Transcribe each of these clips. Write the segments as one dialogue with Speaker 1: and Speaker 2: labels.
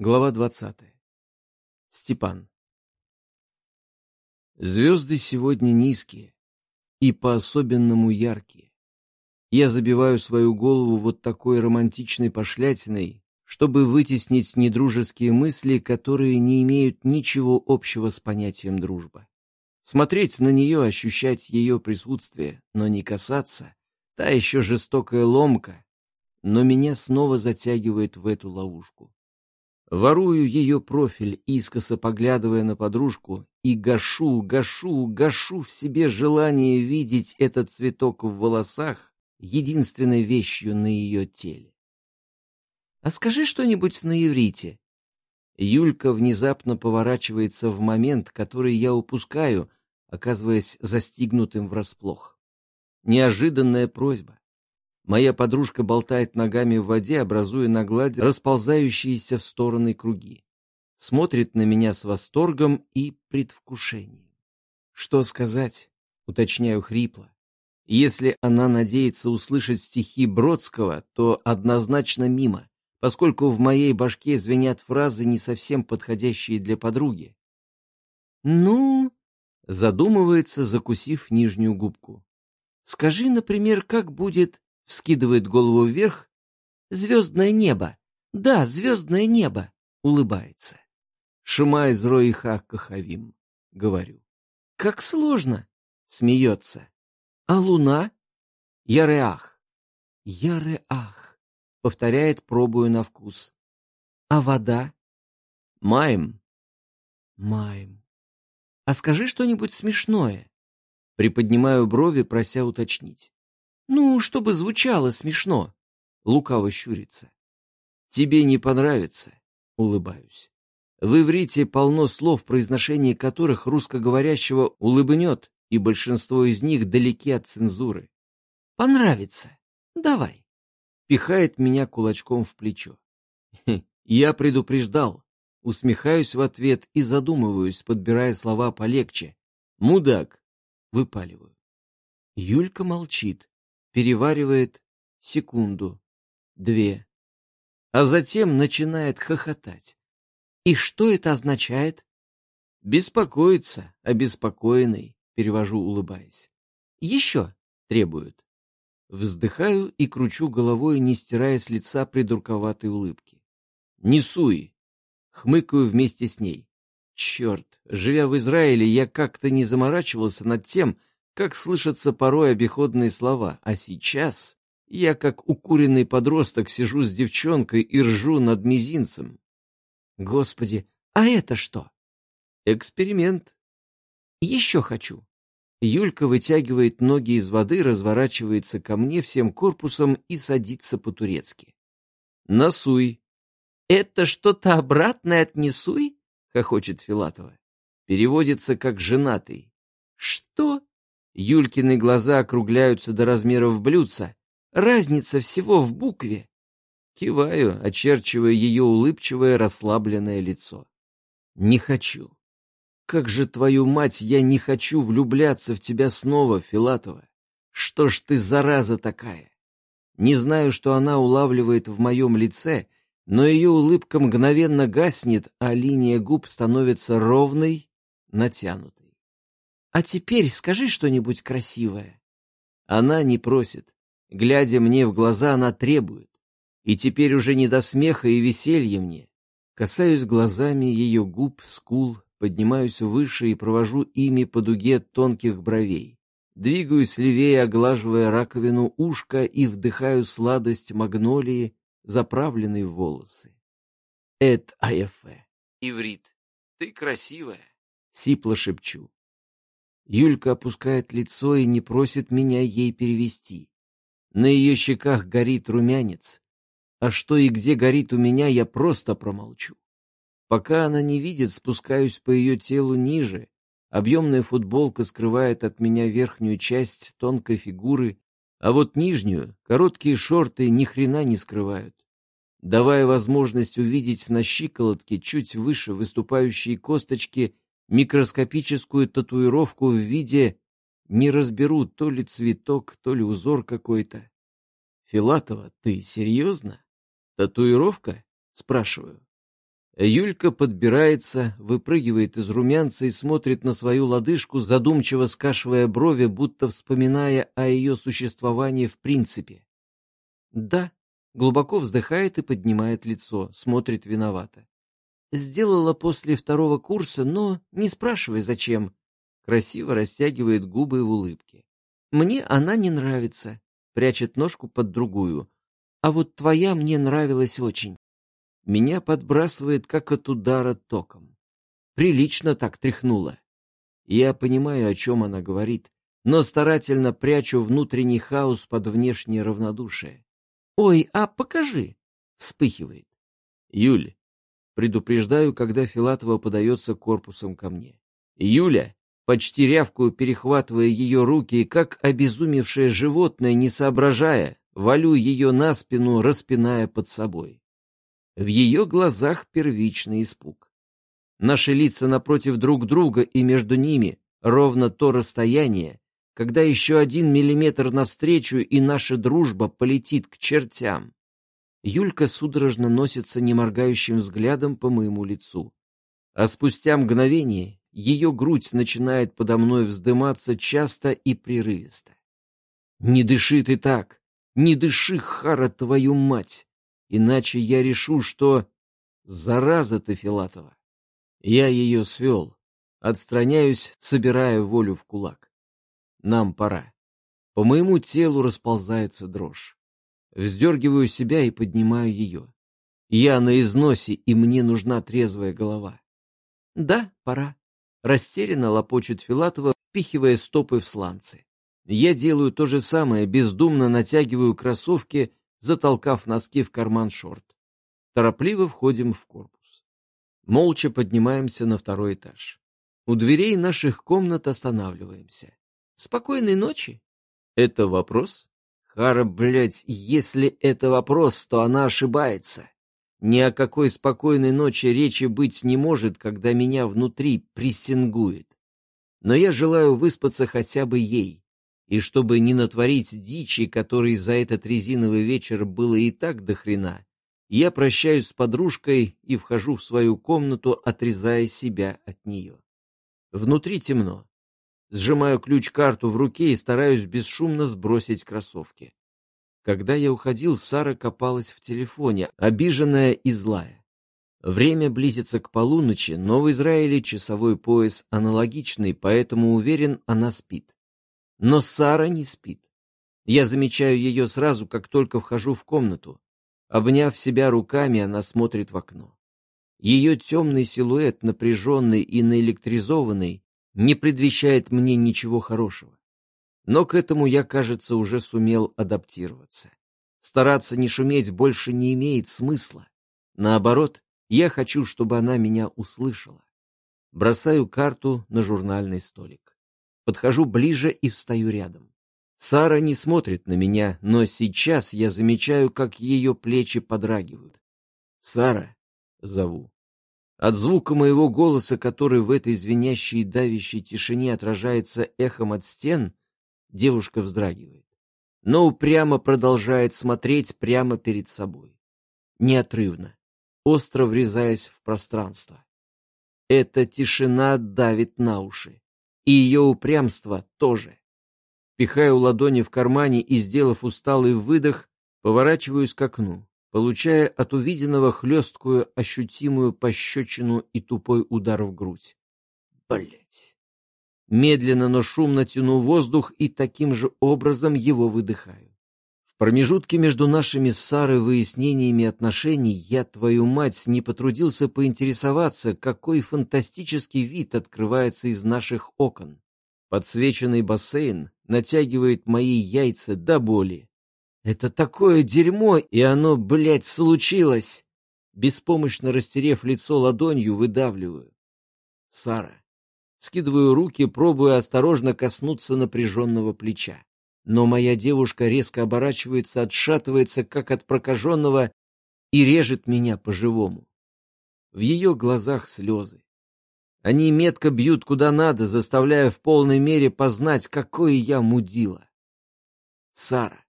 Speaker 1: Глава 20. Степан. Звезды сегодня низкие и по-особенному яркие. Я забиваю свою голову вот такой романтичной пошлятиной, чтобы вытеснить недружеские мысли, которые не имеют ничего общего с понятием дружба. Смотреть на нее, ощущать ее присутствие, но не касаться — та еще жестокая ломка, но меня снова затягивает в эту ловушку. Ворую ее профиль, искоса поглядывая на подружку, и гашу, гашу, гашу в себе желание видеть этот цветок в волосах, единственной вещью на ее теле. «А скажи что-нибудь на иврите». Юлька внезапно поворачивается в момент, который я упускаю, оказываясь застигнутым врасплох. Неожиданная просьба. Моя подружка болтает ногами в воде, образуя на глади расползающиеся в стороны круги. Смотрит на меня с восторгом и предвкушением. Что сказать? Уточняю хрипло. Если она надеется услышать стихи Бродского, то однозначно мимо, поскольку в моей башке звенят фразы, не совсем подходящие для подруги. «Ну...» — задумывается, закусив нижнюю губку. «Скажи, например, как будет вскидывает голову вверх. «Звездное небо! Да, звездное небо!» — улыбается. «Шума из роиха кахавим», — говорю. «Как сложно!» — смеется. «А луна?» «Яреах». «Яреах», — повторяет, пробую на вкус. «А вода?» «Маем». «Маем». «А скажи что-нибудь смешное». Приподнимаю брови, прося уточнить. Ну, чтобы звучало смешно. Лукаво щурится. Тебе не понравится, улыбаюсь. В иврите полно слов, произношение которых русскоговорящего улыбнет, и большинство из них далеки от цензуры. Понравится. Давай. Пихает меня кулачком в плечо. Я предупреждал. Усмехаюсь в ответ и задумываюсь, подбирая слова полегче. Мудак. Выпаливаю. Юлька молчит, переваривает секунду, две, а затем начинает хохотать. И что это означает? Беспокоиться, обеспокоенный, перевожу, улыбаясь. Еще требуют. Вздыхаю и кручу головой, не стирая с лица придурковатой улыбки. Не суй! Хмыкаю вместе с ней. Черт, живя в Израиле, я как-то не заморачивался над тем, как слышатся порой обиходные слова, а сейчас я, как укуренный подросток, сижу с девчонкой и ржу над мизинцем. Господи, а это что? Эксперимент. Еще хочу. Юлька вытягивает ноги из воды, разворачивается ко мне всем корпусом и садится по-турецки. Насуй. Это что-то обратное от несуй? Хохочет Филатова. Переводится как женатый. Что? Юлькины глаза округляются до размеров блюдца. Разница всего в букве. Киваю, очерчивая ее улыбчивое, расслабленное лицо. Не хочу. Как же, твою мать, я не хочу влюбляться в тебя снова, Филатова. Что ж ты, зараза такая? Не знаю, что она улавливает в моем лице, но ее улыбка мгновенно гаснет, а линия губ становится ровной, натянутой. А теперь скажи что-нибудь красивое. Она не просит. Глядя мне в глаза, она требует. И теперь уже не до смеха и веселья мне. Касаюсь глазами ее губ, скул, поднимаюсь выше и провожу ими по дуге тонких бровей. Двигаюсь левее, оглаживая раковину ушка и вдыхаю сладость магнолии, заправленной в волосы. Эт аяфе. Иврит. Ты красивая. Сипло шепчу. Юлька опускает лицо и не просит меня ей перевести. На ее щеках горит румянец. А что и где горит у меня, я просто промолчу. Пока она не видит, спускаюсь по ее телу ниже. Объемная футболка скрывает от меня верхнюю часть тонкой фигуры, а вот нижнюю, короткие шорты ни хрена не скрывают. Давая возможность увидеть на щиколотке чуть выше выступающие косточки микроскопическую татуировку в виде не разберу то ли цветок, то ли узор какой-то. Филатова, ты серьезно? Татуировка? Спрашиваю. Юлька подбирается, выпрыгивает из румянца и смотрит на свою лодыжку, задумчиво скашивая брови, будто вспоминая о ее существовании в принципе. Да, глубоко вздыхает и поднимает лицо, смотрит виновато. Сделала после второго курса, но не спрашивай зачем. Красиво растягивает губы в улыбке. Мне она не нравится, прячет ножку под другую. А вот твоя мне нравилась очень. Меня подбрасывает, как от удара током. Прилично так тряхнуло. Я понимаю, о чем она говорит, но старательно прячу внутренний хаос под внешнее равнодушие. «Ой, а покажи!» — вспыхивает. «Юль!» — предупреждаю, когда Филатова подается корпусом ко мне. «Юля!» Почти рявкую, перехватывая ее руки, как обезумевшее животное, не соображая, валю ее на спину, распиная под собой. В ее глазах первичный испуг. Наши лица напротив друг друга, и между ними ровно то расстояние, когда еще один миллиметр навстречу, и наша дружба полетит к чертям. Юлька судорожно носится неморгающим взглядом по моему лицу. А спустя мгновение ее грудь начинает подо мной вздыматься часто и прерывисто. «Не дыши ты так! Не дыши, Хара, твою мать! Иначе я решу, что... Зараза ты, Филатова! Я ее свел. Отстраняюсь, собирая волю в кулак. Нам пора. По моему телу расползается дрожь. Вздергиваю себя и поднимаю ее. Я на износе, и мне нужна трезвая голова. Да, пора. Растерянно лопочет Филатова, впихивая стопы в сланцы. Я делаю то же самое, бездумно натягиваю кроссовки затолкав носки в карман шорт. Торопливо входим в корпус. Молча поднимаемся на второй этаж. У дверей наших комнат останавливаемся. Спокойной ночи? Это вопрос? Хара, блядь, если это вопрос, то она ошибается. Ни о какой спокойной ночи речи быть не может, когда меня внутри прессингует. Но я желаю выспаться хотя бы ей, и чтобы не натворить дичи, которой за этот резиновый вечер было и так до хрена, я прощаюсь с подружкой и вхожу в свою комнату, отрезая себя от нее. Внутри темно. Сжимаю ключ-карту в руке и стараюсь бесшумно сбросить кроссовки. Когда я уходил, Сара копалась в телефоне, обиженная и злая. Время близится к полуночи, но в Израиле часовой пояс аналогичный, поэтому уверен, она спит. Но Сара не спит. Я замечаю ее сразу, как только вхожу в комнату. Обняв себя руками, она смотрит в окно. Ее темный силуэт, напряженный и наэлектризованный, не предвещает мне ничего хорошего. Но к этому я, кажется, уже сумел адаптироваться. Стараться не шуметь больше не имеет смысла. Наоборот, я хочу, чтобы она меня услышала. Бросаю карту на журнальный столик. Подхожу ближе и встаю рядом. Сара не смотрит на меня, но сейчас я замечаю, как ее плечи подрагивают. «Сара!» — зову. От звука моего голоса, который в этой звенящей и давящей тишине отражается эхом от стен, девушка вздрагивает. Но упрямо продолжает смотреть прямо перед собой. Неотрывно, остро врезаясь в пространство. Эта тишина давит на уши. И ее упрямство тоже. Пихаю ладони в кармане и, сделав усталый выдох, поворачиваюсь к окну, получая от увиденного хлесткую, ощутимую пощечину и тупой удар в грудь. Блять. Медленно, но шумно тяну воздух и таким же образом его выдыхаю промежутке между нашими с Сарой выяснениями отношений я, твою мать, не потрудился поинтересоваться, какой фантастический вид открывается из наших окон. Подсвеченный бассейн натягивает мои яйца до боли. Это такое дерьмо, и оно, блядь, случилось! Беспомощно растерев лицо ладонью, выдавливаю. Сара. Скидываю руки, пробуя осторожно коснуться напряженного плеча но моя девушка резко оборачивается, отшатывается, как от прокаженного, и режет меня по-живому. В ее глазах слезы. Они метко бьют куда надо, заставляя в полной мере познать, какое я мудила. Сара.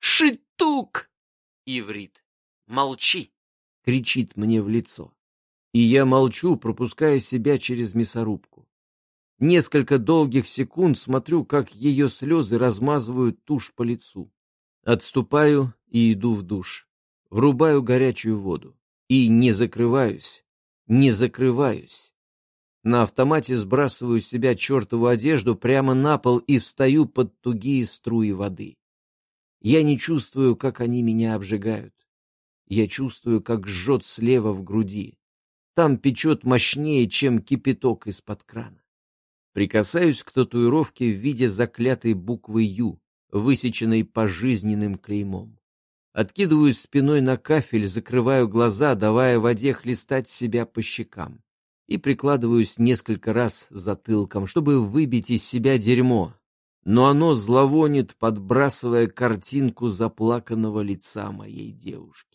Speaker 1: «Шитук!» — иврит. «Молчи!» — кричит мне в лицо. И я молчу, пропуская себя через мясорубку. Несколько долгих секунд смотрю, как ее слезы размазывают тушь по лицу. Отступаю и иду в душ. Врубаю горячую воду. И не закрываюсь, не закрываюсь. На автомате сбрасываю с себя чертову одежду прямо на пол и встаю под тугие струи воды. Я не чувствую, как они меня обжигают. Я чувствую, как жжет слева в груди. Там печет мощнее, чем кипяток из-под крана. Прикасаюсь к татуировке в виде заклятой буквы «Ю», высеченной пожизненным клеймом. Откидываюсь спиной на кафель, закрываю глаза, давая воде хлестать себя по щекам. И прикладываюсь несколько раз затылком, чтобы выбить из себя дерьмо. Но оно зловонит, подбрасывая картинку заплаканного лица моей девушки.